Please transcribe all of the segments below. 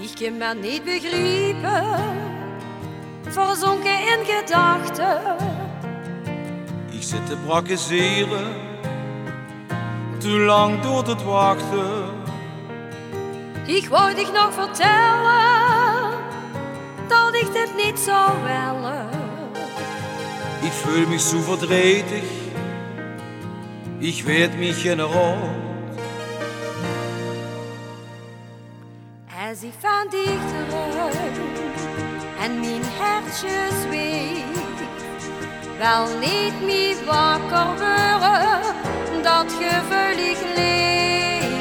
Ik kan me niet begrijpen, verzonken in gedachten. Ik zit te brakkeseren, te lang door te wachten. Ik wou dich nog vertellen, dat ik dit niet zou willen. Ik voel me zo verdrietig, ik weet me geen raad. Als ik van dichteruit en mijn hertje zweeft, wel niet meer wakker worden, dat gevullig leeft.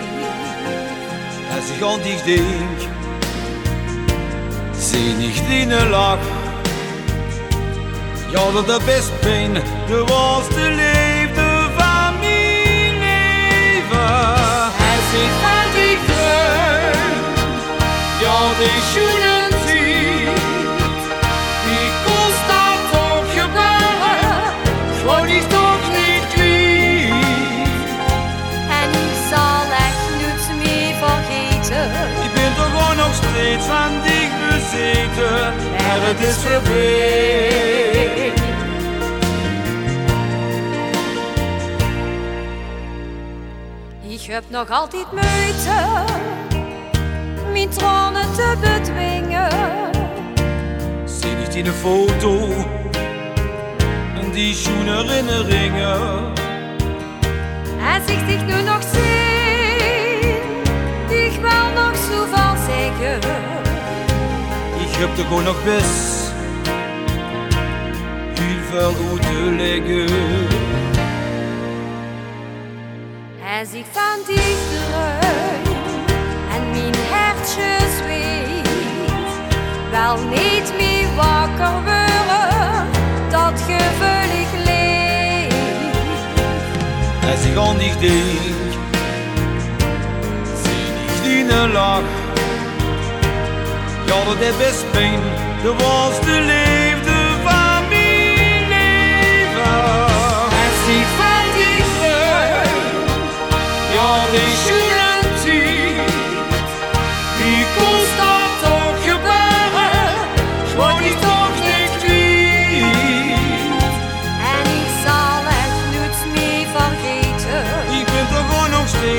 Als ich an dich denk, nicht in der Lach. Ja, de best pijn, de was de liefde steeds van dich bezeten, maar het is voorbij. Ik heb nog altijd moeite mijn tranen te bedwingen. Zie niet in de foto en die schoene herinneringen. Als ik dich nu nog zie, ik wil nog zoveel zeggen. Ik heb toch gewoon nog best heel veel uit te leggen. Als ik van dich droom en mijn zweeft, wel niet meer wakker worden, dat gevullig leeft. Ik aan dich denk, zie niet in de lach. Ja, dat is best pijn, dat was de liefde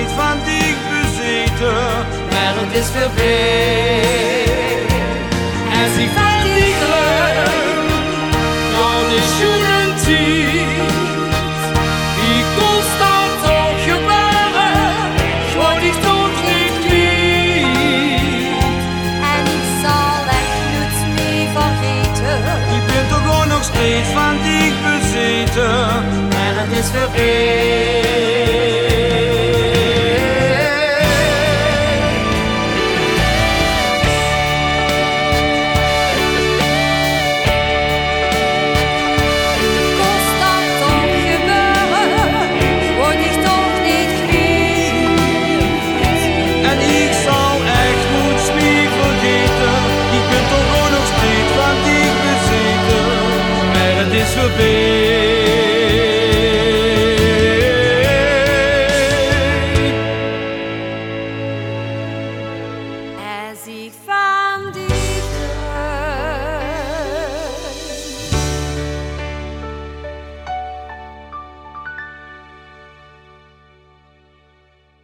steeds van dich bezeten, maar het is voorbij. Als ik van dich droom, ja, die schöne Zeit, die kostet toch gebeuren, word ich toch lieb. En ik zal echt niets meer vergeten. Ik ben toch gewoon nog steeds van dich bezeten, maar het is voorbij.